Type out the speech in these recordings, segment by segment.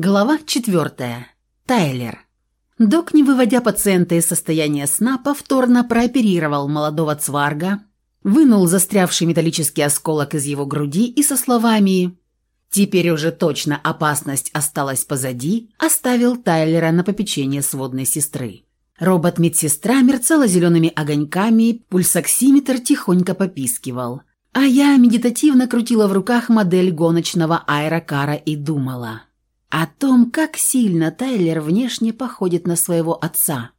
Глава четвертая. Тайлер. Док, не выводя пациента из состояния сна, повторно прооперировал молодого цварга, вынул застрявший металлический осколок из его груди и со словами «Теперь уже точно опасность осталась позади», оставил Тайлера на попечение сводной сестры. Робот-медсестра мерцала зелеными огоньками, пульсоксиметр тихонько попискивал. А я медитативно крутила в руках модель гоночного аэрокара и думала – о том, как сильно Тайлер внешне походит на своего отца.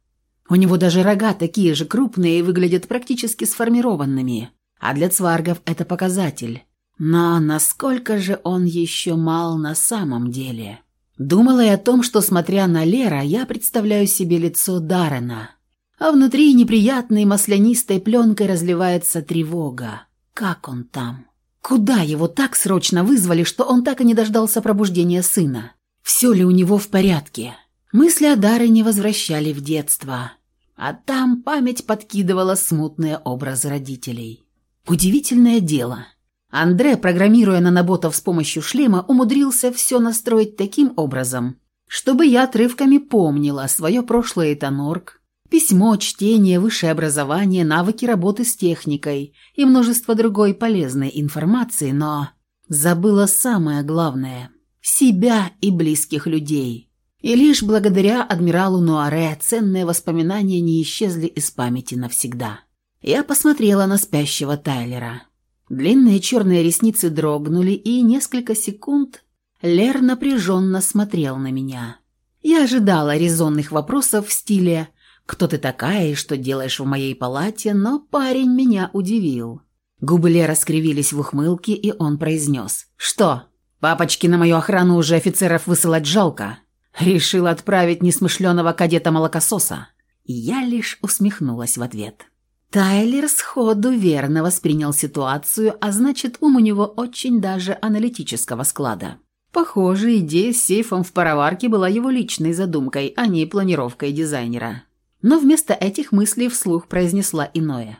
У него даже рога такие же крупные и выглядят практически сформированными, а для цваргов это показатель. Но насколько же он еще мал на самом деле? Думала я о том, что, смотря на Лера, я представляю себе лицо Даррена, а внутри неприятной маслянистой пленкой разливается тревога. Как он там? Куда его так срочно вызвали, что он так и не дождался пробуждения сына? Все ли у него в порядке? Мысли о Даре не возвращали в детство, а там память подкидывала смутные образы родителей. Удивительное дело. Андре, программируя наноботов с помощью шлема, умудрился все настроить таким образом, чтобы я отрывками помнила свое прошлое Этанорг, письмо, чтение, высшее образование, навыки работы с техникой и множество другой полезной информации, но забыла самое главное – себя и близких людей. И лишь благодаря адмиралу Нуаре ценные воспоминания не исчезли из памяти навсегда. Я посмотрела на спящего Тайлера. Длинные черные ресницы дрогнули, и несколько секунд Лер напряженно смотрел на меня. Я ожидала резонных вопросов в стиле «Кто ты такая и что делаешь в моей палате?», но парень меня удивил. Губы Лера скривились в ухмылке, и он произнес «Что, Папочки на мою охрану уже офицеров высылать жалко. Решил отправить несмышленого кадета-молокососа. Я лишь усмехнулась в ответ. Тайлер сходу верно воспринял ситуацию, а значит, ум у него очень даже аналитического склада. Похоже, идея с сейфом в пароварке была его личной задумкой, а не планировкой дизайнера. Но вместо этих мыслей вслух произнесла иное.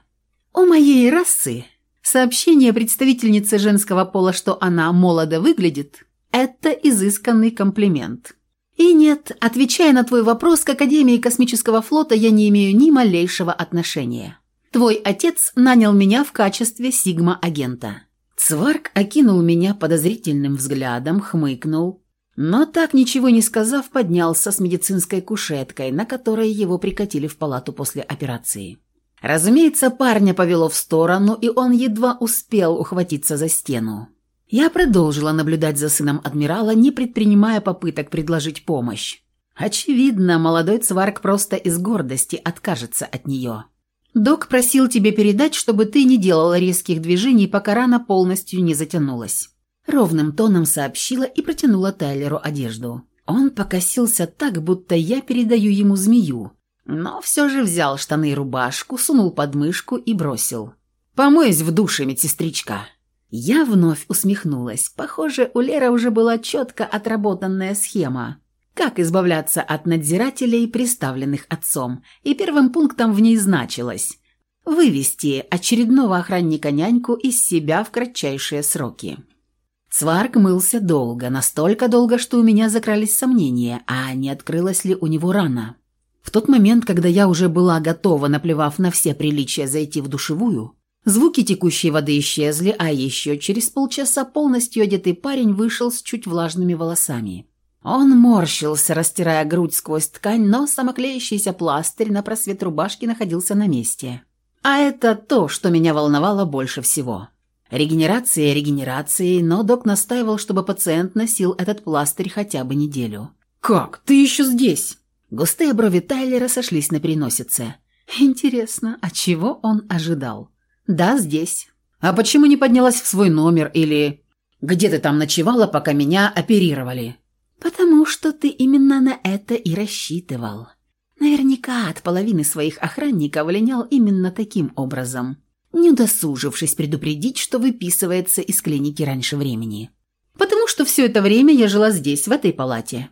«У моей расы Сообщение представительницы женского пола, что она молодо выглядит, это изысканный комплимент. И нет, отвечая на твой вопрос, к Академии космического флота я не имею ни малейшего отношения. Твой отец нанял меня в качестве сигма-агента. Цварк окинул меня подозрительным взглядом, хмыкнул, но так ничего не сказав, поднялся с медицинской кушеткой, на которой его прикатили в палату после операции. Разумеется, парня повело в сторону, и он едва успел ухватиться за стену. Я продолжила наблюдать за сыном адмирала, не предпринимая попыток предложить помощь. Очевидно, молодой цварк просто из гордости откажется от нее. «Док просил тебе передать, чтобы ты не делала резких движений, пока рана полностью не затянулась». Ровным тоном сообщила и протянула Тайлеру одежду. Он покосился так, будто я передаю ему змею, но все же взял штаны и рубашку, сунул под мышку и бросил. «Помоюсь в душе, медсестричка». Я вновь усмехнулась. Похоже, у Леры уже была четко отработанная схема. Как избавляться от надзирателей, приставленных отцом. И первым пунктом в ней значилось вывести очередного охранника-няньку из себя в кратчайшие сроки. Цварк мылся долго, настолько долго, что у меня закрались сомнения, а не открылась ли у него рана. В тот момент, когда я уже была готова, наплевав на все приличия, зайти в душевую, звуки текущей воды исчезли, а еще через полчаса полностью одетый парень вышел с чуть влажными волосами. Он морщился, растирая грудь сквозь ткань, но самоклеящийся пластырь на просвет рубашки находился на месте. А это то, что меня волновало больше всего. Регенерация регенерацией, но док настаивал, чтобы пациент носил этот пластырь хотя бы неделю. «Как? Ты еще здесь?» Густые брови Тайлера сошлись на переносице. Интересно, а чего он ожидал? Да, здесь. А почему не поднялась в свой номер или... Где ты там ночевала, пока меня оперировали? Потому что ты именно на это и рассчитывал. Наверняка от половины своих охранников линял именно таким образом, не удосужившись предупредить, что выписывается из клиники раньше времени. Потому что все это время я жила здесь, в этой палате.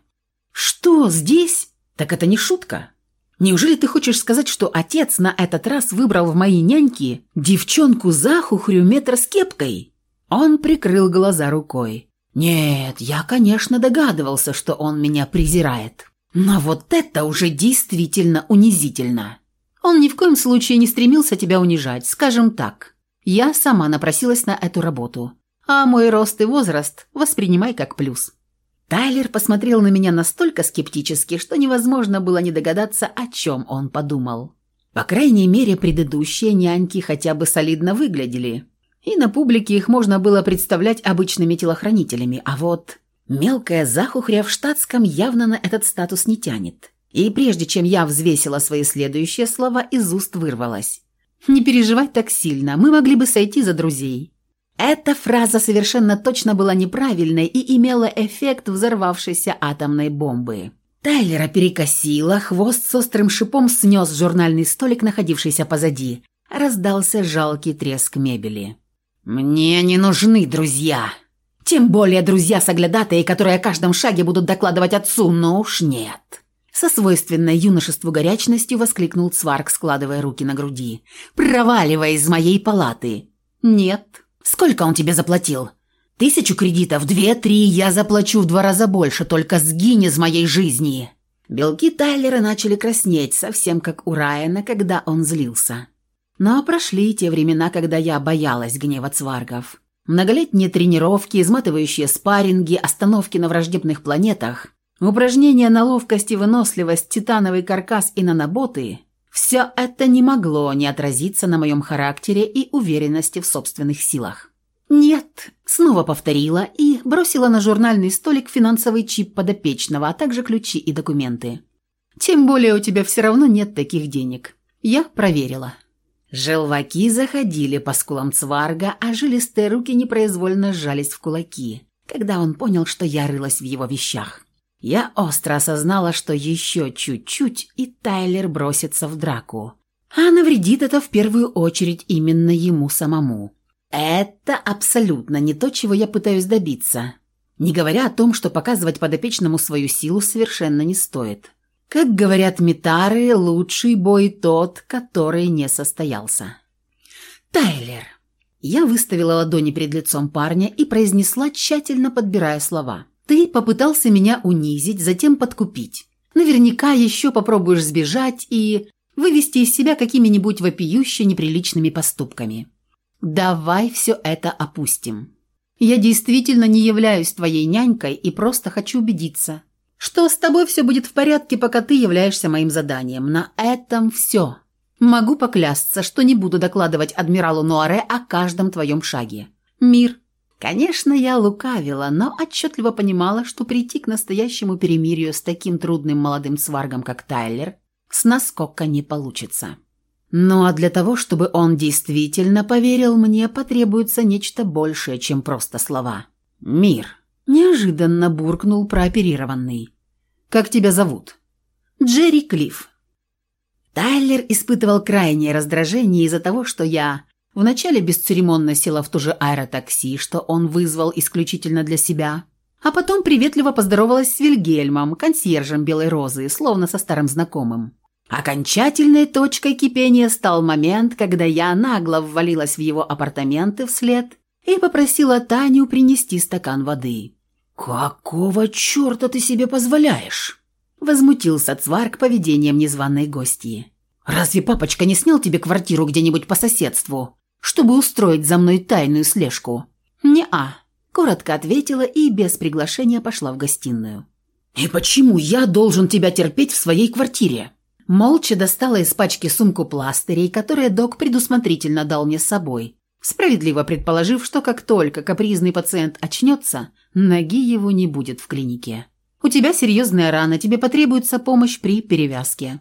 Что, здесь? Так это не шутка. Неужели ты хочешь сказать, что отец на этот раз выбрал в мои няньки девчонку за хухрю метр с кепкой? Он прикрыл глаза рукой. Нет, я, конечно, догадывался, что он меня презирает. Но вот это уже действительно унизительно. Он ни в коем случае не стремился тебя унижать, скажем так. Я сама напросилась на эту работу. А мой рост и возраст воспринимай как плюс. Тайлер посмотрел на меня настолько скептически, что невозможно было не догадаться, о чем он подумал. По крайней мере, предыдущие няньки хотя бы солидно выглядели. И на публике их можно было представлять обычными телохранителями, а вот мелкая захухря в штатском явно на этот статус не тянет. И прежде чем я взвесила свои следующие слова, из уст вырвалось. «Не переживай так сильно, мы могли бы сойти за друзей». Эта фраза совершенно точно была неправильной и имела эффект взорвавшейся атомной бомбы. Тайлера перекосила, хвост с острым шипом снес журнальный столик, находившийся позади. Раздался жалкий треск мебели. «Мне не нужны друзья. Тем более друзья-соглядатые, которые о каждом шаге будут докладывать отцу, но уж нет». Со свойственной юношеству горячностью воскликнул Цварк, складывая руки на груди. «Проваливай из моей палаты!» «Нет». «Сколько он тебе заплатил?» «Тысячу кредитов, две-три, я заплачу в два раза больше, только сгинь из моей жизни!» Белки Тайлера начали краснеть, совсем как у Райана, когда он злился. Но прошли те времена, когда я боялась гнева цваргов. Многолетние тренировки, изматывающие спарринги, остановки на враждебных планетах, упражнения на ловкость и выносливость, титановый каркас и наноботы – все это не могло не отразиться на моем характере и уверенности в собственных силах. «Нет», – снова повторила и бросила на журнальный столик финансовый чип подопечного, а также ключи и документы. «Тем более у тебя все равно нет таких денег. Я проверила». Желваки заходили по скулам цварга, а жилистые руки непроизвольно сжались в кулаки, когда он понял, что я рылась в его вещах. Я остро осознала, что еще чуть-чуть, и Тайлер бросится в драку. А навредит это в первую очередь именно ему самому. Это абсолютно не то, чего я пытаюсь добиться. Не говоря о том, что показывать подопечному свою силу совершенно не стоит. Как говорят метары, лучший бой тот, который не состоялся. «Тайлер!» Я выставила ладони перед лицом парня и произнесла, тщательно подбирая слова. «Ты попытался меня унизить, затем подкупить. Наверняка еще попробуешь сбежать и вывести из себя какими-нибудь вопиюще неприличными поступками. Давай все это опустим. Я действительно не являюсь твоей нянькой и просто хочу убедиться, что с тобой все будет в порядке, пока ты являешься моим заданием. На этом все. Могу поклясться, что не буду докладывать адмиралу Нуаре о каждом твоем шаге. Мир. Конечно, я лукавила, но отчетливо понимала, что прийти к настоящему перемирию с таким трудным молодым сваргом, как Тайлер, с наскока не получится. Ну а для того, чтобы он действительно поверил мне, потребуется нечто большее, чем просто слова. Мир. Неожиданно буркнул прооперированный. «Как тебя зовут?» «Джерри Клифф». Тайлер испытывал крайнее раздражение из-за того, что я вначале бесцеремонно села в то же аэротакси, что он вызвал исключительно для себя, а потом приветливо поздоровалась с Вильгельмом, консьержем Белой Розы, словно со старым знакомым. Окончательной точкой кипения стал момент, когда я нагло ввалилась в его апартаменты вслед и попросила Таню принести стакан воды. «Какого черта ты себе позволяешь?» Возмутился Цварк поведением незваной гостьи. «Разве папочка не снял тебе квартиру где-нибудь по соседству, чтобы устроить за мной тайную слежку?» «Не-а», – коротко ответила и без приглашения пошла в гостиную. «И почему я должен тебя терпеть в своей квартире?» Молча достала из пачки сумку пластырей, которые док предусмотрительно дал мне с собой, справедливо предположив, что как только капризный пациент очнется, ноги его не будет в клинике. У тебя серьезная рана, тебе потребуется помощь при перевязке».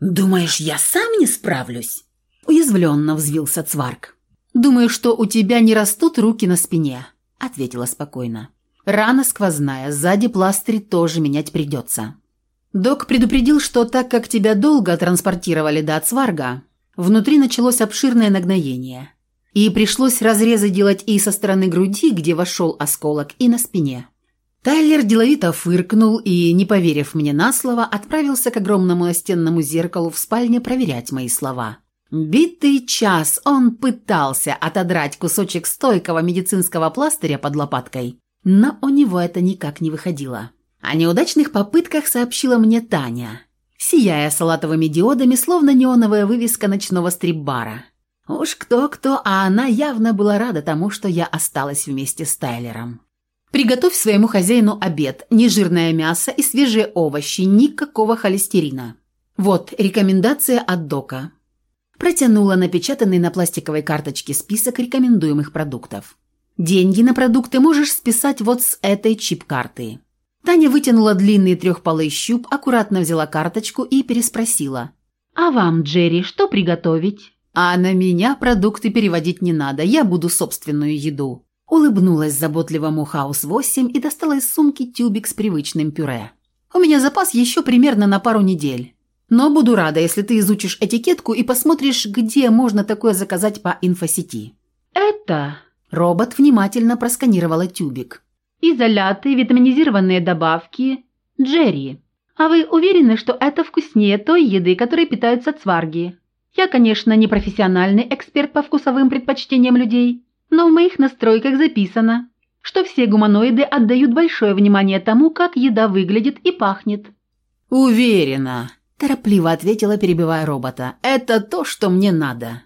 «Думаешь, я сам не справлюсь?» Уязвленно взвился Цварк. «Думаю, что у тебя не растут руки на спине», — ответила спокойно. «Рана сквозная, сзади пластырь тоже менять придется». Док предупредил, что так как тебя долго транспортировали до Цварга, внутри началось обширное нагноение и пришлось разрезы делать и со стороны груди, где вошел осколок, и на спине. Тайлер деловито фыркнул и, не поверив мне на слово, отправился к огромному настенному зеркалу в спальне проверять мои слова. Битый час он пытался отодрать кусочек стойкого медицинского пластыря под лопаткой, Но у него это никак не выходило. О неудачных попытках сообщила мне Таня, сияя салатовыми диодами, словно неоновая вывеска ночного стрип-бара. Уж кто-кто, а она явно была рада тому, что я осталась вместе с Тайлером. Приготовь своему хозяину обед, нежирное мясо и свежие овощи, никакого холестерина. Вот рекомендация от Дока. Протянула напечатанный на пластиковой карточке список рекомендуемых продуктов. Деньги на продукты можешь списать вот с этой чип-карты. Таня вытянула длинный трехпалый щуп, аккуратно взяла карточку и переспросила. «А вам, Джерри, что приготовить?» «А на меня продукты переводить не надо, я буду собственную еду». Улыбнулась заботливому Хаус-8 и достала из сумки тюбик с привычным пюре. «У меня запас еще примерно на пару недель. Но буду рада, если ты изучишь этикетку и посмотришь, где можно такое заказать по инфосети». «Это...» Робот внимательно просканировала тюбик. «Изоляты, витаминизированные добавки. Джерри. А вы уверены, что это вкуснее той еды, которой питаются цварги? Я, конечно, не профессиональный эксперт по вкусовым предпочтениям людей, но в моих настройках записано, что все гуманоиды отдают большое внимание тому, как еда выглядит и пахнет». «Уверена», – торопливо ответила, перебивая робота. «Это то, что мне надо».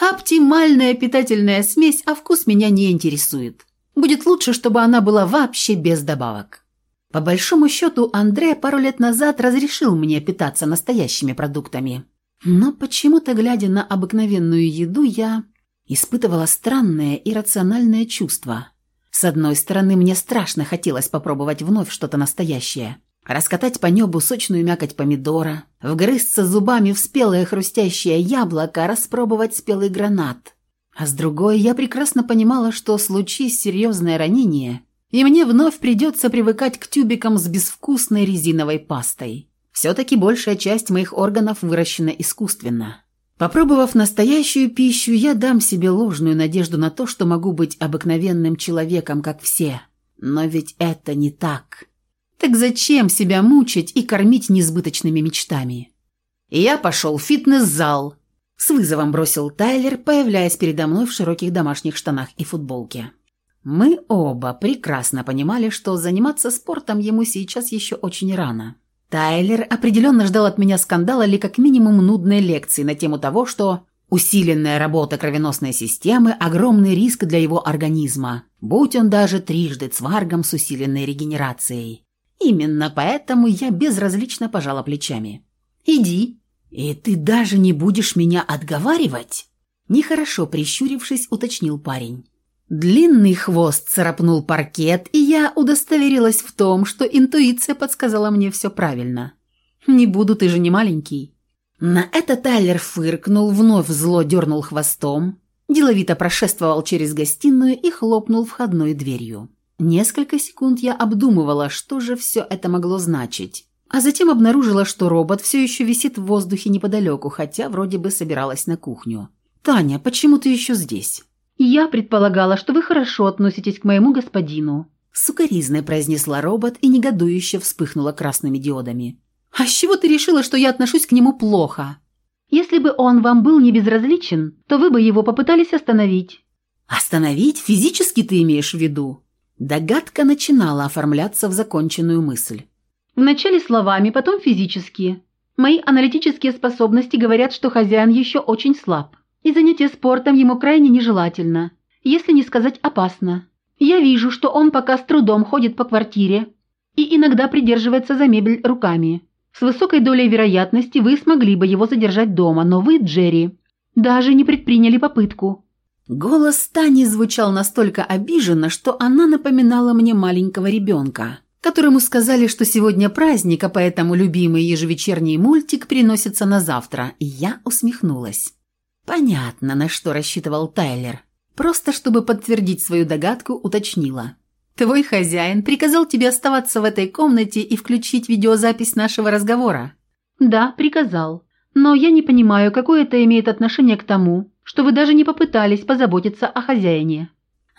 Оптимальная питательная смесь, а вкус меня не интересует. Будет лучше, чтобы она была вообще без добавок. По большому счету, Андре пару лет назад разрешил мне питаться настоящими продуктами. Но почему-то, глядя на обыкновенную еду, я испытывала странное иррациональное чувство. С одной стороны, мне страшно хотелось попробовать вновь что-то настоящее – Раскатать по небу сочную мякоть помидора, вгрызться зубами в спелое хрустящее яблоко, распробовать спелый гранат. А с другой, я прекрасно понимала, что случись серьезное ранение, и мне вновь придется привыкать к тюбикам с безвкусной резиновой пастой. Все-таки большая часть моих органов выращена искусственно. Попробовав настоящую пищу, я дам себе ложную надежду на то, что могу быть обыкновенным человеком, как все. Но ведь это не так. Так зачем себя мучить и кормить несбыточными мечтами? я пошел в фитнес-зал. С вызовом бросил Тайлер, появляясь передо мной в широких домашних штанах и футболке. Мы оба прекрасно понимали, что заниматься спортом ему сейчас еще очень рано. Тайлер определенно ждал от меня скандала или как минимум нудной лекции на тему того, что усиленная работа кровеносной системы – огромный риск для его организма, будь он даже трижды цваргом с усиленной регенерацией. Именно поэтому я безразлично пожала плечами. «Иди». «И ты даже не будешь меня отговаривать?» Нехорошо прищурившись, уточнил парень. Длинный хвост царапнул паркет, и я удостоверилась в том, что интуиция подсказала мне все правильно. «Не буду, ты же не маленький». На это Тайлер фыркнул, вновь зло дернул хвостом, деловито прошествовал через гостиную и хлопнул входной дверью. Несколько секунд я обдумывала, что же все это могло значить. А затем обнаружила, что робот все еще висит в воздухе неподалеку, хотя вроде бы собиралась на кухню. «Таня, почему ты еще здесь?» «Я предполагала, что вы хорошо относитесь к моему господину», Сукаризной произнесла робот и негодующе вспыхнула красными диодами. «А с чего ты решила, что я отношусь к нему плохо?» «Если бы он вам был не безразличен, то вы бы его попытались остановить». «Остановить? Физически ты имеешь в виду?» Догадка начинала оформляться в законченную мысль. Вначале словами, потом физически. Мои аналитические способности говорят, что хозяин еще очень слаб. И занятие спортом ему крайне нежелательно, если не сказать опасно. Я вижу, что он пока с трудом ходит по квартире и иногда придерживается за мебель руками. С высокой долей вероятности вы смогли бы его задержать дома, но вы, Джерри, даже не предприняли попытку. Голос Тани звучал настолько обиженно, что она напоминала мне маленького ребенка, которому сказали, что сегодня праздник, а поэтому любимый ежевечерний мультик приносится на завтра, и я усмехнулась. Понятно, на что рассчитывал Тайлер. Просто чтобы подтвердить свою догадку, уточнила. «Твой хозяин приказал тебе оставаться в этой комнате и включить видеозапись нашего разговора?» «Да, приказал. Но я не понимаю, какое это имеет отношение к тому, что вы даже не попытались позаботиться о хозяине».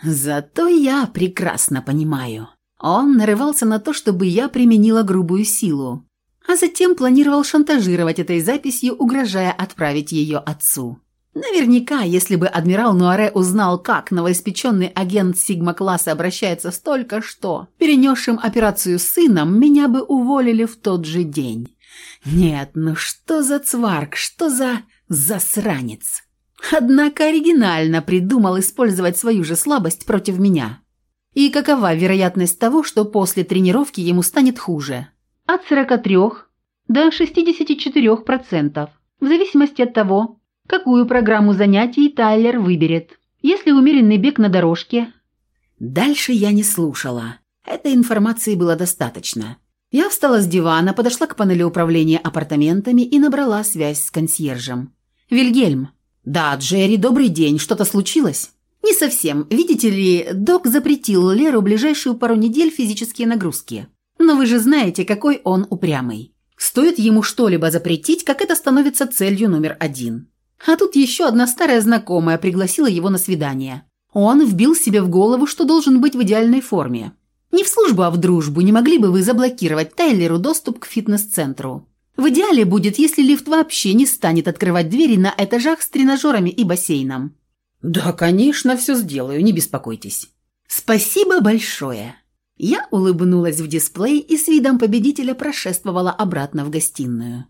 «Зато я прекрасно понимаю. Он нарывался на то, чтобы я применила грубую силу, а затем планировал шантажировать этой записью, угрожая отправить ее отцу. Наверняка, если бы адмирал Нуаре узнал, как новоиспеченный агент Сигма-класса обращается с только что перенесшим операцию сыном, меня бы уволили в тот же день. Нет, ну что за цварк, что за засранец? Однако оригинально придумал использовать свою же слабость против меня. И какова вероятность того, что после тренировки ему станет хуже? От 43 до 64%, в зависимости от того, какую программу занятий Тайлер выберет. Если умеренный бег на дорожке... Дальше я не слушала. Этой информации было достаточно. Я встала с дивана, подошла к панели управления апартаментами и набрала связь с консьержем. «Вильгельм». «Да, Джерри, добрый день. Что-то случилось?» «Не совсем. Видите ли, док запретил Леру ближайшую пару недель физические нагрузки. Но вы же знаете, какой он упрямый. Стоит ему что-либо запретить, как это становится целью номер один. А тут еще одна старая знакомая пригласила его на свидание. Он вбил себе в голову, что должен быть в идеальной форме. Не в службу, а в дружбу не могли бы вы заблокировать Тайлеру доступ к фитнес-центру? В идеале будет, если лифт вообще не станет открывать двери на этажах с тренажерами и бассейном. «Да, конечно, все сделаю, не беспокойтесь». «Спасибо большое». Я улыбнулась в дисплей и с видом победителя прошествовала обратно в гостиную.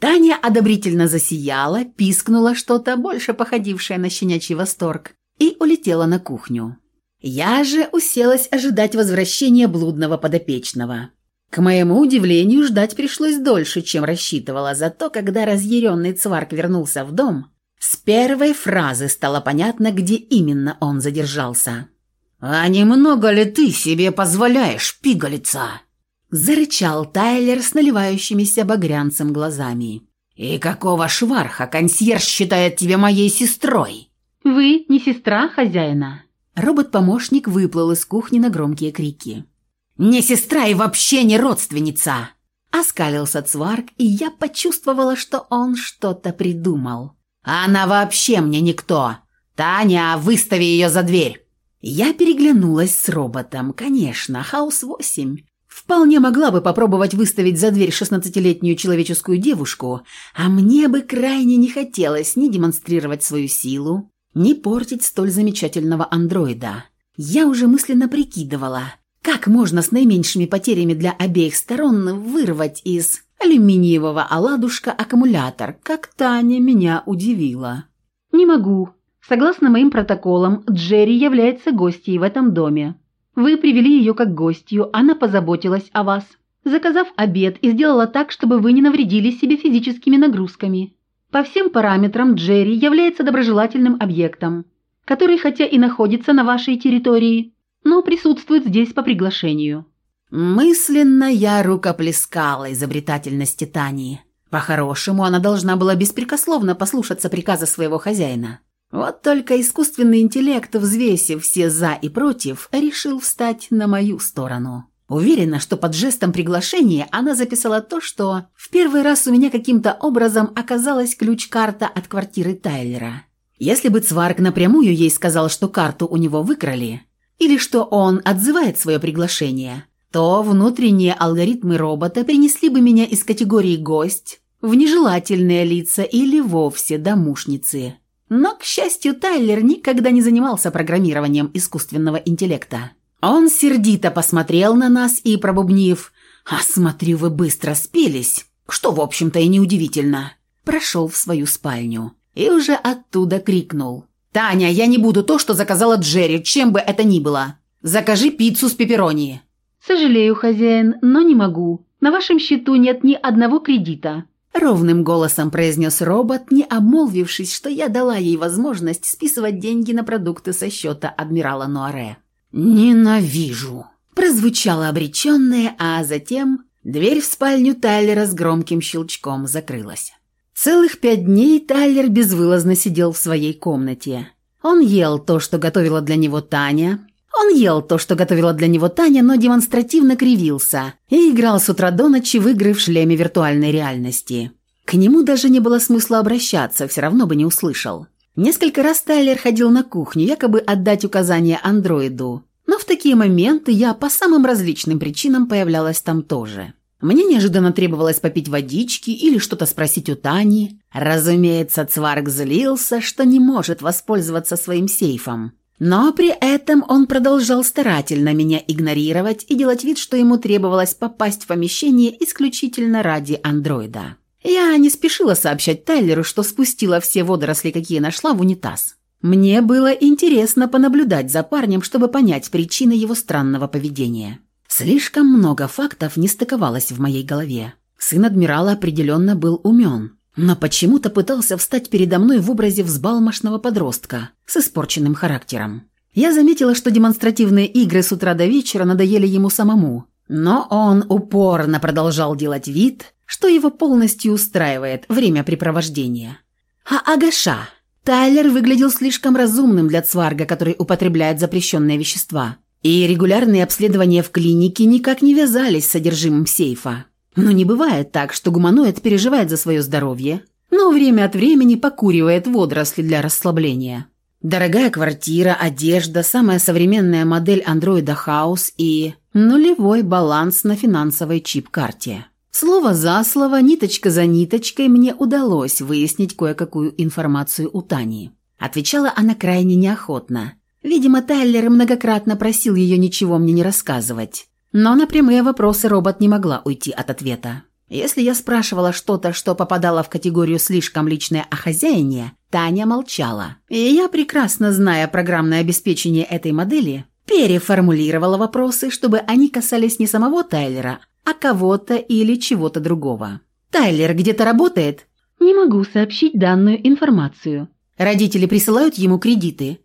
Таня одобрительно засияла, пискнула что-то, больше походившее на щенячий восторг, и улетела на кухню. Я же уселась ожидать возвращения блудного подопечного. К моему удивлению, ждать пришлось дольше, чем рассчитывала, зато когда разъяренный цварк вернулся в дом, с первой фразы стало понятно, где именно он задержался. «А немного ли ты себе позволяешь, пигалица?» Зарычал Тайлер с наливающимися багрянцем глазами. «И какого шварха консьерж считает тебя моей сестрой?» «Вы не сестра хозяина?» Робот-помощник выплыл из кухни на громкие крики. «Не сестра и вообще не родственница!» Оскалился Цварк, и я почувствовала, что он что-то придумал. «Она вообще мне никто! Таня, выстави ее за дверь!» Я переглянулась с роботом. Конечно, Хаус-8 вполне могла бы попробовать выставить за дверь шестнадцатилетнюю человеческую девушку, а мне бы крайне не хотелось ни демонстрировать свою силу, ни портить столь замечательного андроида. Я уже мысленно прикидывала, как можно с наименьшими потерями для обеих сторон вырвать из алюминиевого оладушка аккумулятор, как Таня меня удивила. «Не могу. Согласно моим протоколам, Джерри является гостьей в этом доме. Вы привели ее как гостью, она позаботилась о вас, заказав обед и сделала так, чтобы вы не навредили себе физическими нагрузками. По всем параметрам Джерри является доброжелательным объектом, который хотя и находится на вашей территории, но присутствует здесь по приглашению. Мысленно я рукоплескала изобретательности Тани. По-хорошему, она должна была беспрекословно послушаться приказа своего хозяина. Вот только искусственный интеллект, взвесив все «за» и «против», решил встать на мою сторону. Уверена, что под жестом приглашения она записала то, что в первый раз у меня каким-то образом оказалась ключ-карта от квартиры Тайлера. Если бы Цварк напрямую ей сказал, что карту у него выкрали, или что он отзывает свое приглашение – то внутренние алгоритмы робота принесли бы меня из категории «гость» в нежелательные лица или вовсе домушницы. Но, к счастью, Тайлер никогда не занимался программированием искусственного интеллекта. Он сердито посмотрел на нас и, пробубнив «А смотрю, вы быстро спелись», что, в общем-то, и неудивительно, прошел в свою спальню и уже оттуда крикнул. «Таня, я не буду то, что заказала Джерри, чем бы это ни было. Закажи пиццу с пепперони». «Сожалею, хозяин, но не могу. На вашем счету нет ни одного кредита». Ровным голосом произнес робот, не обмолвившись, что я дала ей возможность списывать деньги на продукты со счета адмирала Нуаре. «Ненавижу!» Прозвучало обреченное, а затем дверь в спальню Тайлера с громким щелчком закрылась. Целых пять дней Тайлер безвылазно сидел в своей комнате. Он ел то, что готовила для него Таня, он ел то, что готовила для него Таня, но демонстративно кривился и играл с утра до ночи в игры в шлеме виртуальной реальности. К нему даже не было смысла обращаться, все равно бы не услышал. Несколько раз Тайлер ходил на кухню, якобы отдать указания андроиду, но в такие моменты я по самым различным причинам появлялась там тоже. Мне неожиданно требовалось попить водички или что-то спросить у Тани. Разумеется, Цварг злился, что не может воспользоваться своим сейфом. Но при этом он продолжал старательно меня игнорировать и делать вид, что ему требовалось попасть в помещение исключительно ради андроида. Я не спешила сообщать Тайлеру, что спустила все водоросли, какие нашла в унитаз. Мне было интересно понаблюдать за парнем, чтобы понять причины его странного поведения. Слишком много фактов не стыковалось в моей голове. Сын адмирала определенно был умен, но почему-то пытался встать передо мной в образе взбалмошного подростка с испорченным характером. Я заметила, что демонстративные игры с утра до вечера надоели ему самому, но он упорно продолжал делать вид, что его полностью устраивает времяпрепровождение. А Агаша? Тайлер выглядел слишком разумным для цварга, который употребляет запрещенные вещества. И регулярные обследования в клинике никак не вязались с содержимым сейфа. Но не бывает так, что гуманоид переживает за свое здоровье, но время от времени покуривает водоросли для расслабления. Дорогая квартира, одежда, самая современная модель андроида Хаус и нулевой баланс на финансовой чип-карте. Слово за слово, ниточка за ниточкой мне удалось выяснить кое-какую информацию у Тани. Отвечала она крайне неохотно. Видимо, Тайлер многократно просил ее ничего мне не рассказывать. Но на прямые вопросы робот не могла уйти от ответа. Если я спрашивала что-то, что попадало в категорию «слишком личное о хозяине», Таня молчала. И я, прекрасно зная программное обеспечение этой модели, переформулировала вопросы, чтобы они касались не самого Тайлера, а кого-то или чего-то другого. «Тайлер где-то работает?» «Не могу сообщить данную информацию». «Родители присылают ему кредиты?»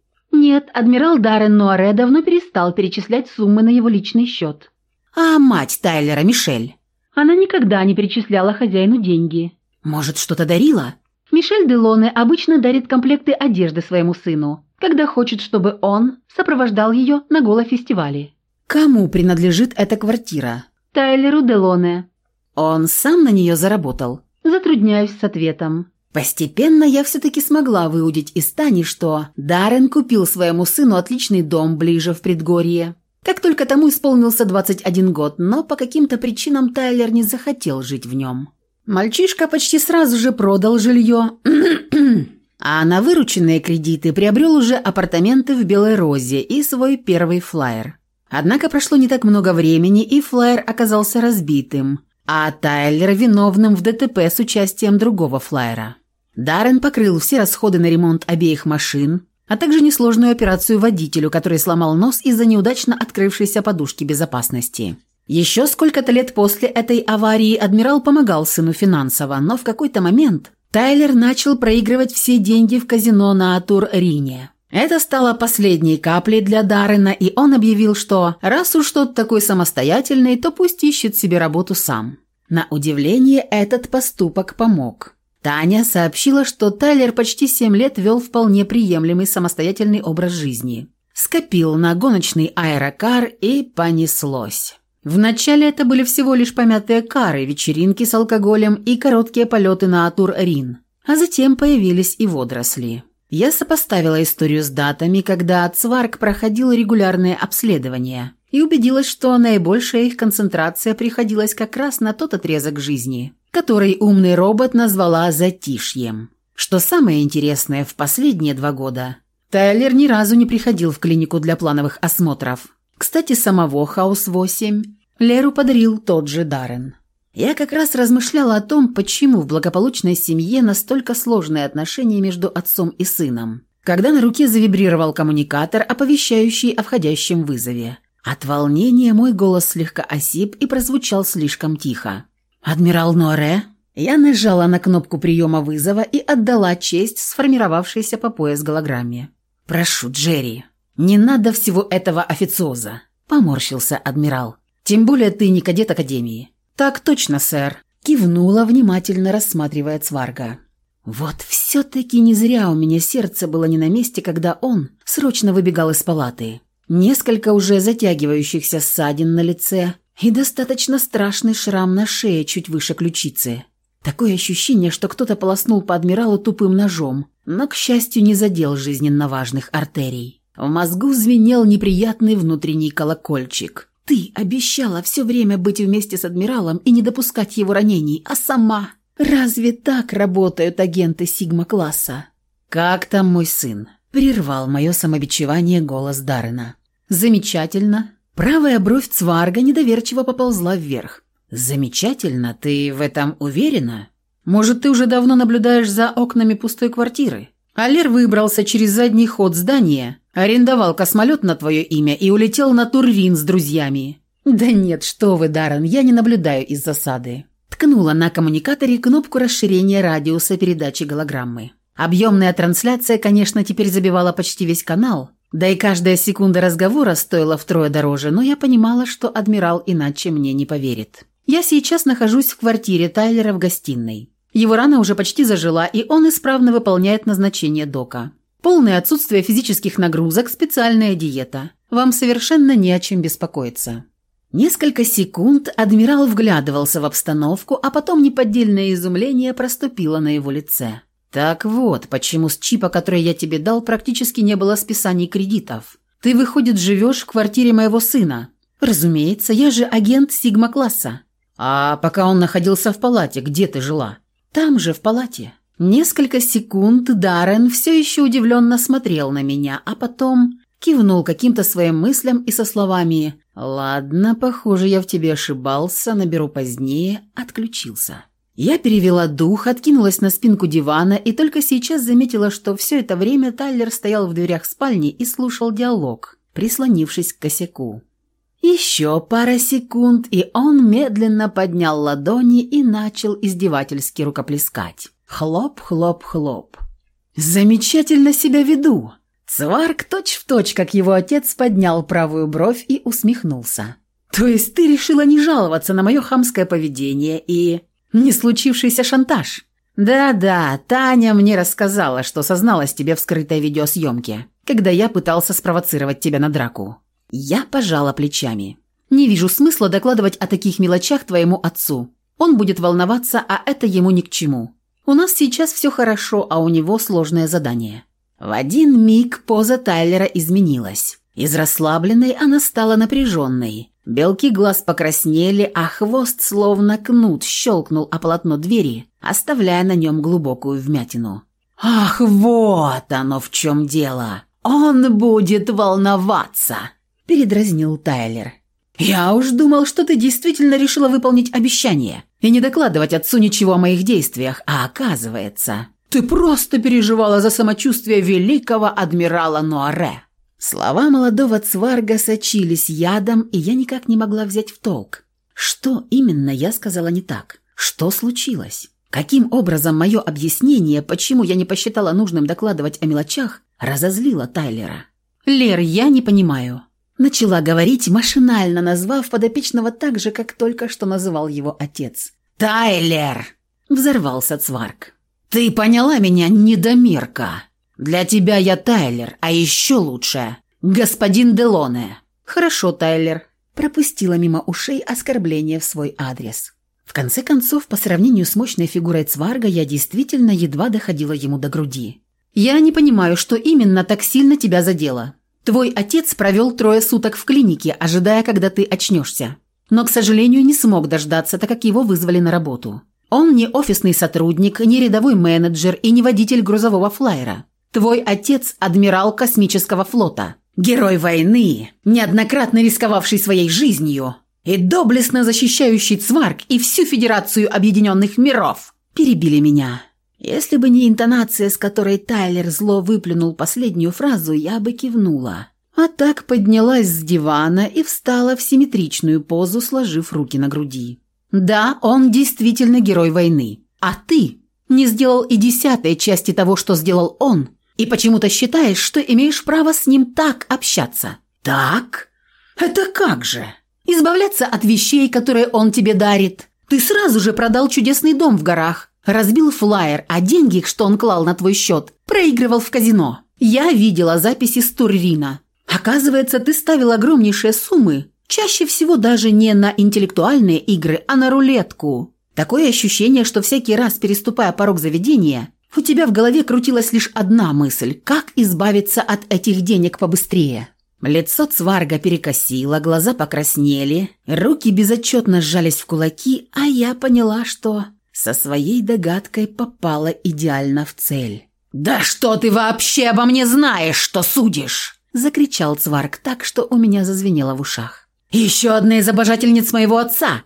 «Нет, адмирал Даррен Нуаре давно перестал перечислять суммы на его личный счет». А мать Тайлера, Мишель? Она никогда не перечисляла хозяину деньги. Может, что-то дарила? Мишель Делоне обычно дарит комплекты одежды своему сыну, когда хочет, чтобы он сопровождал ее на голофестивале. Кому принадлежит эта квартира? Тайлеру Делоне. Он сам на нее заработал? Затрудняюсь с ответом. Постепенно я все-таки смогла выудить из Тани, что Даррен купил своему сыну отличный дом ближе в предгорье, как только тому исполнился 21 год, но по каким-то причинам Тайлер не захотел жить в нем. Мальчишка почти сразу же продал жилье, а на вырученные кредиты приобрел уже апартаменты в Белой Розе и свой первый флайер. Однако прошло не так много времени, и флайер оказался разбитым, а Тайлер виновным в ДТП с участием другого флайера. Даррен покрыл все расходы на ремонт обеих машин, а также несложную операцию водителю, который сломал нос из-за неудачно открывшейся подушки безопасности. Еще сколько-то лет после этой аварии адмирал помогал сыну финансово, но в какой-то момент Тайлер начал проигрывать все деньги в казино на Тур-Рине. Это стало последней каплей для Даррена, и он объявил, что раз уж тот такой самостоятельный, то пусть ищет себе работу сам. На удивление, этот поступок помог. Таня сообщила, что Тайлер почти семь лет вел вполне приемлемый самостоятельный образ жизни. Скопил на гоночный аэрокар и понеслось. Вначале это были всего лишь помятые кары, вечеринки с алкоголем и короткие полеты на Атур-Рин. А затем появились и водоросли. Я сопоставила историю с датами, когда Цварк проходил регулярные обследования и убедилась, что наибольшая их концентрация приходилась как раз на тот отрезок жизни, который умный робот назвала «затишьем». Что самое интересное, в последние два года Тайлер ни разу не приходил в клинику для плановых осмотров. Кстати, самого Хаус-8 Леру подарил тот же Даррен. Я как раз размышляла о том, почему в благополучной семье настолько сложные отношения между отцом и сыном, когда на руке завибрировал коммуникатор, оповещающий о входящем вызове. От волнения мой голос слегка осип и прозвучал слишком тихо. «Адмирал Норе?» Я нажала на кнопку приема вызова и отдала честь сформировавшейся по пояс голограмме. «Прошу, Джерри, не надо всего этого официоза», – поморщился адмирал. «Тем более ты не кадет Академии». «Так точно, сэр», – кивнула, внимательно рассматривая Цварга. «Вот все-таки не зря у меня сердце было не на месте, когда он срочно выбегал из палаты. Несколько уже затягивающихся ссадин на лице – и достаточно страшный шрам на шее чуть выше ключицы. Такое ощущение, что кто-то полоснул по адмиралу тупым ножом, но, к счастью, не задел жизненно важных артерий. В мозгу звенел неприятный внутренний колокольчик. Ты обещала все время быть вместе с адмиралом и не допускать его ранений, а сама... Разве так работают агенты Сигма-класса? Как там мой сын? Прервал мое самобичевание голос Даррена. Замечательно. Правая бровь Цварга недоверчиво поползла вверх. Замечательно, ты в этом уверена? Может, ты уже давно наблюдаешь за окнами пустой квартиры? Алер выбрался через задний ход здания, арендовал космолет на твое имя и улетел на Турвин с друзьями. Да нет, что вы, Даррен, я не наблюдаю из засады. Ткнула на коммуникаторе кнопку расширения радиуса передачи голограммы. Объемная трансляция, конечно, теперь забивала почти весь канал, да и каждая секунда разговора стоила втрое дороже, но я понимала, что адмирал иначе мне не поверит. Я сейчас нахожусь в квартире Тайлера в гостиной. Его рана уже почти зажила, и он исправно выполняет назначение дока. Полное отсутствие физических нагрузок, специальная диета. Вам совершенно не о чем беспокоиться. Несколько секунд адмирал вглядывался в обстановку, а потом неподдельное изумление проступило на его лице. «Так вот, почему с чипа, который я тебе дал, практически не было списаний кредитов. Ты, выходит, живешь в квартире моего сына. Разумеется, я же агент Сигма-класса. А пока он находился в палате, где ты жила?» Там же, в палате. Несколько секунд Даррен все еще удивленно смотрел на меня, а потом кивнул каким-то своим мыслям и со словами «Ладно, похоже, я в тебе ошибался, наберу позднее», отключился. Я перевела дух, откинулась на спинку дивана и только сейчас заметила, что все это время Тайлер стоял в дверях спальни и слушал диалог, прислонившись к косяку. Еще пара секунд, и он медленно поднял ладони и начал издевательски рукоплескать. Хлоп, хлоп, хлоп. «Замечательно себя веду!» Цварк точь-в-точь, как его отец, поднял правую бровь и усмехнулся. «То есть ты решила не жаловаться на мое хамское поведение и... не случившийся шантаж?» «Да-да, Таня мне рассказала, что созналась тебе в скрытой видеосъемке, когда я пытался спровоцировать тебя на драку. Я пожала плечами. «Не вижу смысла докладывать о таких мелочах твоему отцу. Он будет волноваться, а это ему ни к чему. У нас сейчас все хорошо, а у него сложное задание». В один миг поза Тайлера изменилась. Из расслабленной она стала напряженной. Белки глаз покраснели, а хвост, словно кнут, щелкнул о полотно двери, оставляя на нем глубокую вмятину. «Ах, вот оно в чем дело! Он будет волноваться!» – передразнил Тайлер. «Я уж думал, что ты действительно решила выполнить обещание и не докладывать отцу ничего о моих действиях, а оказывается, ты просто переживала за самочувствие великого адмирала Нуаре». Слова молодого цварга сочились ядом, и я никак не могла взять в толк. Что именно я сказала не так? Что случилось? Каким образом мое объяснение, почему я не посчитала нужным докладывать о мелочах, разозлило Тайлера? «Лер, я не понимаю. Начала говорить, машинально назвав подопечного так же, как только что называл его отец. «Тайлер!» – взорвался Цварк. «Ты поняла меня, недомерка? Для тебя я Тайлер, а еще лучше – господин Делоне». «Хорошо, Тайлер», – пропустила мимо ушей оскорбление в свой адрес. В конце концов, по сравнению с мощной фигурой Цварга, я действительно едва доходила ему до груди. «Я не понимаю, что именно так сильно тебя задело. Твой отец провел трое суток в клинике, ожидая, когда ты очнешься. Но, к сожалению, не смог дождаться, так как его вызвали на работу. Он не офисный сотрудник, не рядовой менеджер и не водитель грузового флайера. Твой отец – адмирал космического флота. Герой войны, неоднократно рисковавший своей жизнью и доблестно защищающий Цварк и всю Федерацию Объединенных Миров. Перебили меня. Если бы не интонация, с которой Тайлер зло выплюнул последнюю фразу, я бы кивнула. А так поднялась с дивана и встала в симметричную позу, сложив руки на груди. «Да, он действительно герой войны. А ты не сделал и десятой части того, что сделал он, и почему-то считаешь, что имеешь право с ним так общаться». «Так? Это как же?» «Избавляться от вещей, которые он тебе дарит. Ты сразу же продал чудесный дом в горах, Разбил флаер, а деньги, что он клал на твой счет, проигрывал в казино. Я видела записи с Туррина. Оказывается, ты ставил огромнейшие суммы, чаще всего даже не на интеллектуальные игры, а на рулетку. Такое ощущение, что всякий раз, переступая порог заведения, у тебя в голове крутилась лишь одна мысль – как избавиться от этих денег побыстрее. Лицо Цварга перекосило, глаза покраснели, руки безотчетно сжались в кулаки, а я поняла, что со своей догадкой попала идеально в цель. «Да что ты вообще обо мне знаешь, что судишь?» – закричал Цварг так, что у меня зазвенело в ушах. «Еще одна из обожательниц моего отца!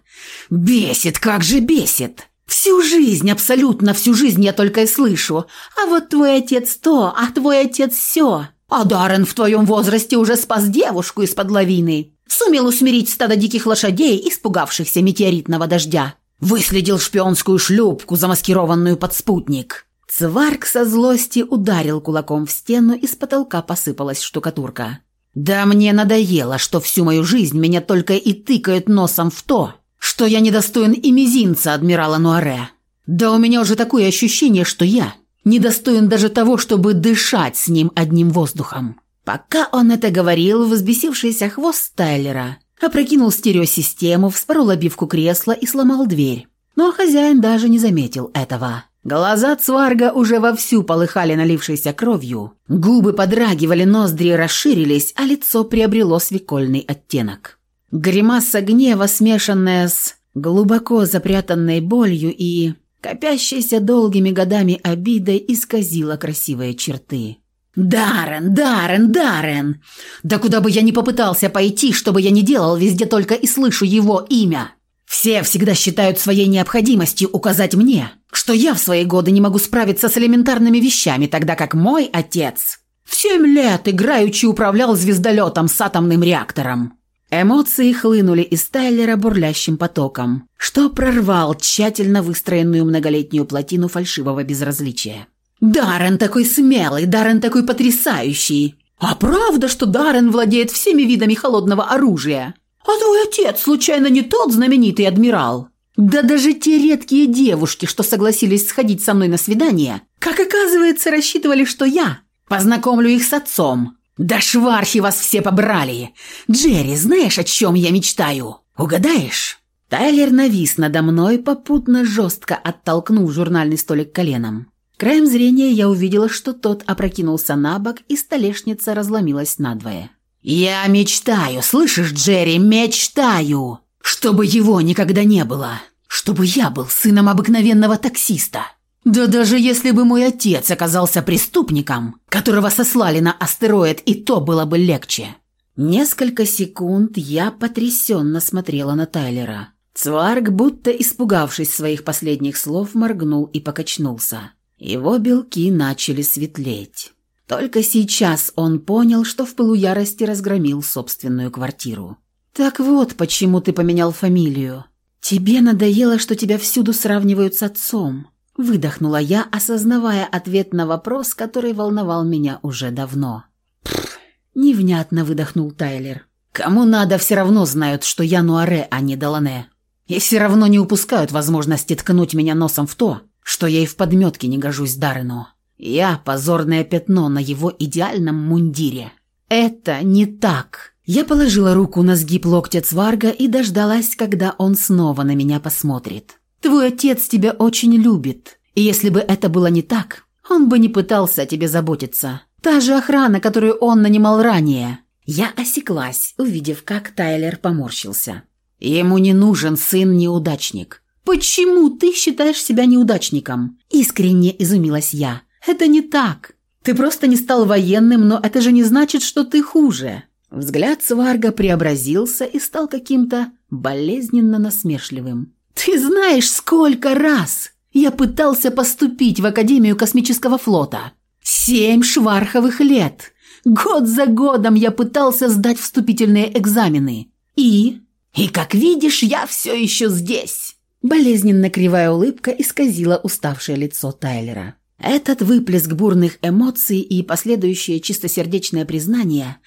Бесит, как же бесит! Всю жизнь, абсолютно всю жизнь я только и слышу. А вот твой отец то, а твой отец все. А Даррен в твоем возрасте уже спас девушку из-под лавины. Сумел усмирить стадо диких лошадей, испугавшихся метеоритного дождя. Выследил шпионскую шлюпку, замаскированную под спутник. Цварк со злости ударил кулаком в стену, и с потолка посыпалась штукатурка. «Да мне надоело, что всю мою жизнь меня только и тыкают носом в то, что я недостоин и мизинца адмирала Нуаре. Да у меня уже такое ощущение, что я недостоин даже того, чтобы дышать с ним одним воздухом. Пока он это говорил, взбесившийся хвост Тайлера опрокинул стереосистему, вспорол обивку кресла и сломал дверь. Но хозяин даже не заметил этого. Глаза Цварга уже вовсю полыхали налившейся кровью, губы подрагивали, ноздри расширились, а лицо приобрело свекольный оттенок. Гримаса гнева, смешанная с глубоко запрятанной болью и копящейся долгими годами обидой, исказила красивые черты. «Даррен, Даррен, Даррен! Да куда бы я ни попытался пойти, что бы я ни делал, везде только и слышу его имя. Все всегда считают своей необходимостью указать мне, что я в свои годы не могу справиться с элементарными вещами, тогда как мой отец в семь лет играючи управлял звездолетом с атомным реактором». Эмоции хлынули из Тайлера бурлящим потоком, что прорвал тщательно выстроенную многолетнюю плотину фальшивого безразличия. «Даррен такой смелый, Даррен такой потрясающий! А правда, что Даррен владеет всеми видами холодного оружия? А твой отец, случайно, не тот знаменитый адмирал? Да даже те редкие девушки, что согласились сходить со мной на свидание, как оказывается, рассчитывали, что я познакомлю их с отцом, «Да швархи вас все побрали! Джерри, знаешь, о чем я мечтаю? Угадаешь?» Тайлер навис надо мной, попутно жестко оттолкнув журнальный столик коленом. Краем зрения я увидела, что тот опрокинулся на бок, и столешница разломилась надвое. «Я мечтаю, слышишь, Джерри, мечтаю, чтобы его никогда не было, чтобы я был сыном обыкновенного таксиста». Да даже если бы мой отец оказался преступником, которого сослали на астероид, и то было бы легче. Несколько секунд я потрясенно смотрела на Тайлера. Цварг, будто испугавшись своих последних слов, моргнул и покачнулся. Его белки начали светлеть. Только сейчас он понял, что в пылу ярости разгромил собственную квартиру. «Так вот, почему ты поменял фамилию. Тебе надоело, что тебя всюду сравнивают с отцом. Выдохнула я, осознавая ответ на вопрос, который волновал меня уже давно. «Пф!» – невнятно выдохнул Тайлер. «Кому надо, все равно знают, что я Нуаре, а не Далане. И все равно не упускают возможности ткнуть меня носом в то, что я и в подметке не гожусь Даррену. Я – позорное пятно на его идеальном мундире. Это не так!» Я положила руку на сгиб локтя Цварга и дождалась, когда он снова на меня посмотрит. Твой отец тебя очень любит. И если бы это было не так, он бы не пытался о тебе заботиться. Та же охрана, которую он нанимал ранее. Я осеклась, увидев, как Тайлер поморщился. Ему не нужен сын-неудачник. Почему ты считаешь себя неудачником? Искренне изумилась я. Это не так. Ты просто не стал военным, но это же не значит, что ты хуже. Взгляд Сварга преобразился и стал каким-то болезненно насмешливым. «Ты знаешь, сколько раз я пытался поступить в Академию космического флота? Семь шварховых лет. Год за годом я пытался сдать вступительные экзамены. И... И, как видишь, я все еще здесь». Болезненно кривая улыбка исказила уставшее лицо Тайлера. Этот выплеск бурных эмоций и последующее чистосердечное признание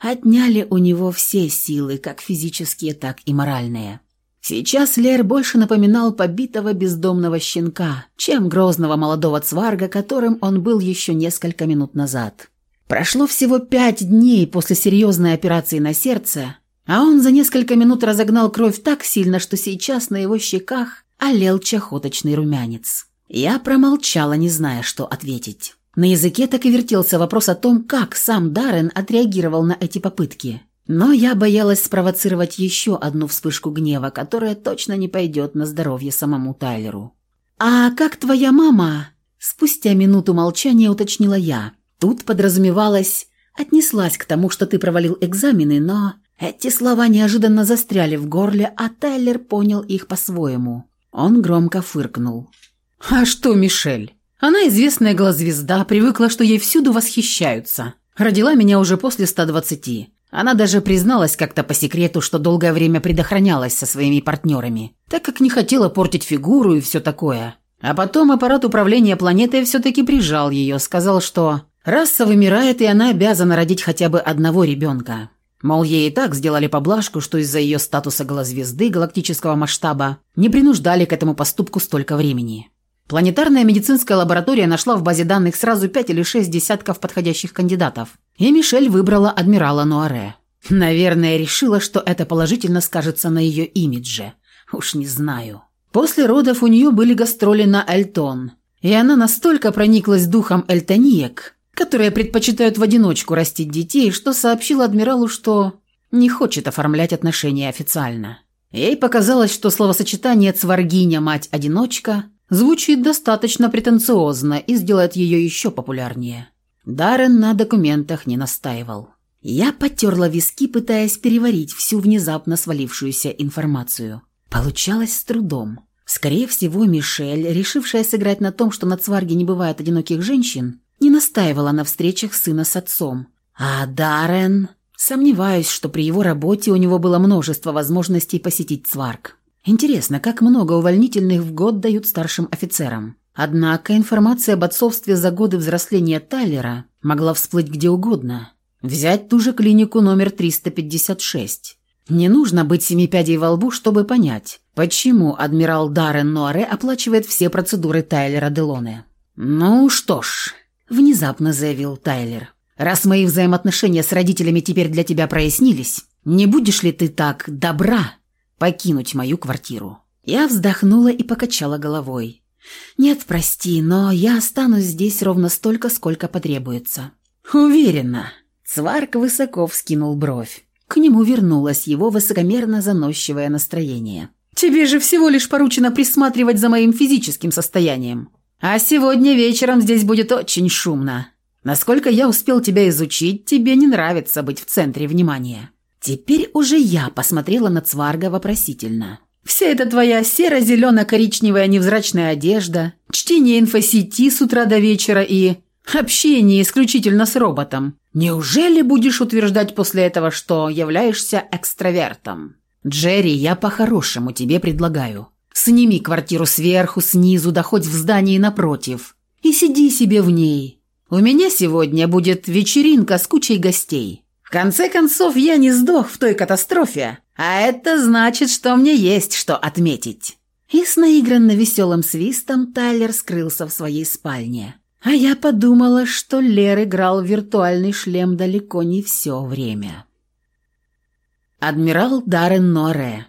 отняли у него все силы, как физические, так и моральные. Сейчас Лер больше напоминал побитого бездомного щенка, чем грозного молодого цварга, которым он был еще несколько минут назад. Прошло всего пять дней после серьезной операции на сердце, а он за несколько минут разогнал кровь так сильно, что сейчас на его щеках олел чахоточный румянец. Я промолчала, не зная, что ответить. На языке так и вертелся вопрос о том, как сам Даррен отреагировал на эти попытки. Но я боялась спровоцировать еще одну вспышку гнева, которая точно не пойдет на здоровье самому Тайлеру. «А как твоя мама?» Спустя минуту молчания уточнила я. Тут подразумевалось, отнеслась к тому, что ты провалил экзамены, но эти слова неожиданно застряли в горле, а Тайлер понял их по-своему. Он громко фыркнул. «А что, Мишель? Она известная глазвезда, привыкла, что ей всюду восхищаются. Родила меня уже после 120. Она даже призналась как-то по секрету, что долгое время предохранялась со своими партнерами, так как не хотела портить фигуру и все такое. А потом аппарат управления планетой все-таки прижал ее, сказал, что раса вымирает, и она обязана родить хотя бы одного ребенка. Мол, ей и так сделали поблажку, что из-за ее статуса голозвезды галактического масштаба не принуждали к этому поступку столько времени. Планетарная медицинская лаборатория нашла в базе данных сразу пять или шесть десятков подходящих кандидатов, и Мишель выбрала адмирала Нуаре. Наверное, решила, что это положительно скажется на ее имидже. Уж не знаю. После родов у нее были гастроли на Эльтон, и она настолько прониклась духом эльтониек, которые предпочитают в одиночку растить детей, что сообщила адмиралу, что не хочет оформлять отношения официально. Ей показалось, что словосочетание «цваргиня-мать-одиночка» Звучит достаточно претенциозно и сделает ее еще популярнее. Даррен на документах не настаивал. Я потерла виски, пытаясь переварить всю внезапно свалившуюся информацию. Получалось с трудом. Скорее всего, Мишель, решившая сыграть на том, что на Цварге не бывает одиноких женщин, не настаивала на встречах сына с отцом. А Даррен... Сомневаюсь, что при его работе у него было множество возможностей посетить Цварг. Интересно, как много увольнительных в год дают старшим офицерам. Однако информация об отцовстве за годы взросления Тайлера могла всплыть где угодно. Взять ту же клинику номер 356. Не нужно быть семи пядей во лбу, чтобы понять, почему адмирал Даррен Нуаре оплачивает все процедуры Тайлера Делоне. «Ну что ж», – внезапно заявил Тайлер, – «раз мои взаимоотношения с родителями теперь для тебя прояснились, не будешь ли ты так добра покинуть мою квартиру. Я вздохнула и покачала головой. «Нет, прости, но я останусь здесь ровно столько, сколько потребуется». «Уверена». Цварк высоко вскинул бровь. К нему вернулось его высокомерно заносчивое настроение. «Тебе же всего лишь поручено присматривать за моим физическим состоянием. А сегодня вечером здесь будет очень шумно. Насколько я успел тебя изучить, тебе не нравится быть в центре внимания». Теперь уже я посмотрела на Цварга вопросительно. «Вся эта твоя серо-зелено-коричневая невзрачная одежда, чтение инфосети с утра до вечера и общение исключительно с роботом. Неужели будешь утверждать после этого, что являешься экстравертом? Джерри, я по-хорошему тебе предлагаю. Сними квартиру сверху, снизу, да хоть в здании напротив. И сиди себе в ней. У меня сегодня будет вечеринка с кучей гостей. В конце концов, я не сдох в той катастрофе, а это значит, что мне есть что отметить». И с наигранно веселым свистом Тайлер скрылся в своей спальне. А я подумала, что Лер играл в виртуальный шлем далеко не все время. Адмирал Даррен Норе.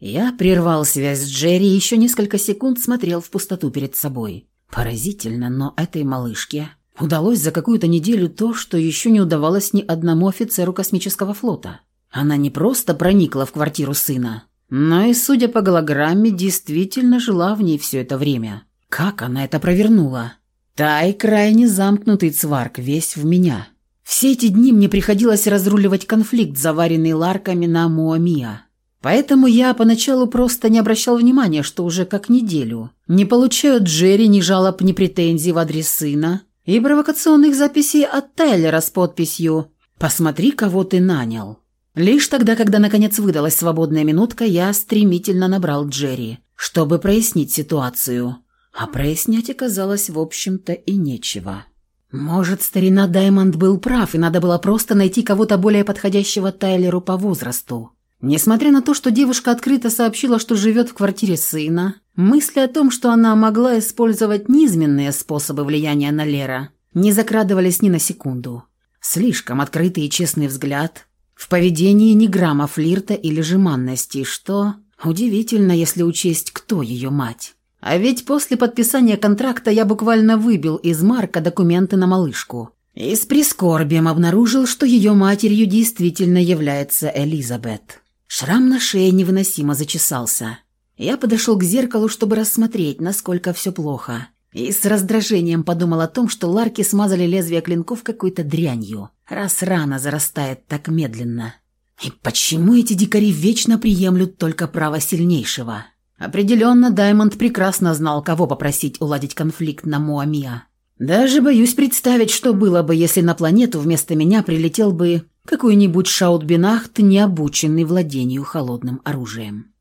Я прервал связь с Джерри и еще несколько секунд смотрел в пустоту перед собой. Поразительно, но этой малышке Удалось за какую-то неделю то, что еще не удавалось ни одному офицеру космического флота. Она не просто проникла в квартиру сына, но и, судя по голограмме, действительно жила в ней все это время. Как она это провернула? Тай крайне замкнутый цварк, весь в меня. Все эти дни мне приходилось разруливать конфликт, заваренный ларками на Муамиа. Поэтому я поначалу просто не обращал внимания, что уже как неделю не получаю Джерри ни жалоб, ни претензий в адрес сына, и провокационных записей от Тайлера с подписью «Посмотри, кого ты нанял». Лишь тогда, когда наконец выдалась свободная минутка, я стремительно набрал Джерри, чтобы прояснить ситуацию. А прояснять оказалось, в общем-то, и нечего. Может, старина Даймонд был прав, и надо было просто найти кого-то более подходящего Тайлеру по возрасту. Несмотря на то, что девушка открыто сообщила, что живет в квартире сына, мысли о том, что она могла использовать низменные способы влияния на Лера, не закрадывались ни на секунду. Слишком открытый и честный взгляд, в поведении ни грамма флирта или жеманности, что удивительно, если учесть, кто ее мать. А ведь после подписания контракта я буквально выбил из Марка документы на малышку. И с прискорбием обнаружил, что ее матерью действительно является Элизабет. Шрам на шее невыносимо зачесался. Я подошел к зеркалу, чтобы рассмотреть, насколько все плохо. И с раздражением подумал о том, что ларки смазали лезвие клинков какой-то дрянью, раз рана зарастает так медленно. И почему эти дикари вечно приемлют только право сильнейшего? Определенно, Даймонд прекрасно знал, кого попросить уладить конфликт на Муамиа. Даже боюсь представить, что было бы, если на планету вместо меня прилетел бы какой-нибудь Шаутбинахт, не обученный владению холодным оружием.